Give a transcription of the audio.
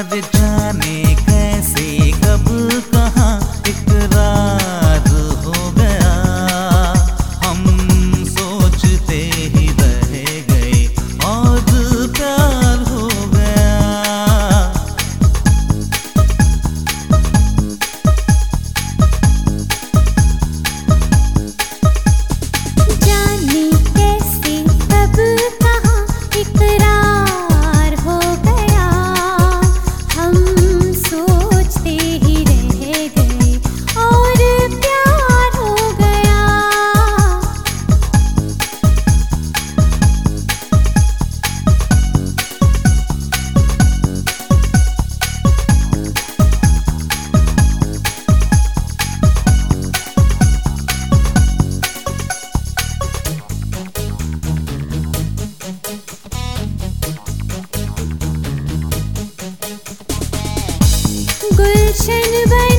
अब जाने कैसे कब कहाँ इकरार gülşen ben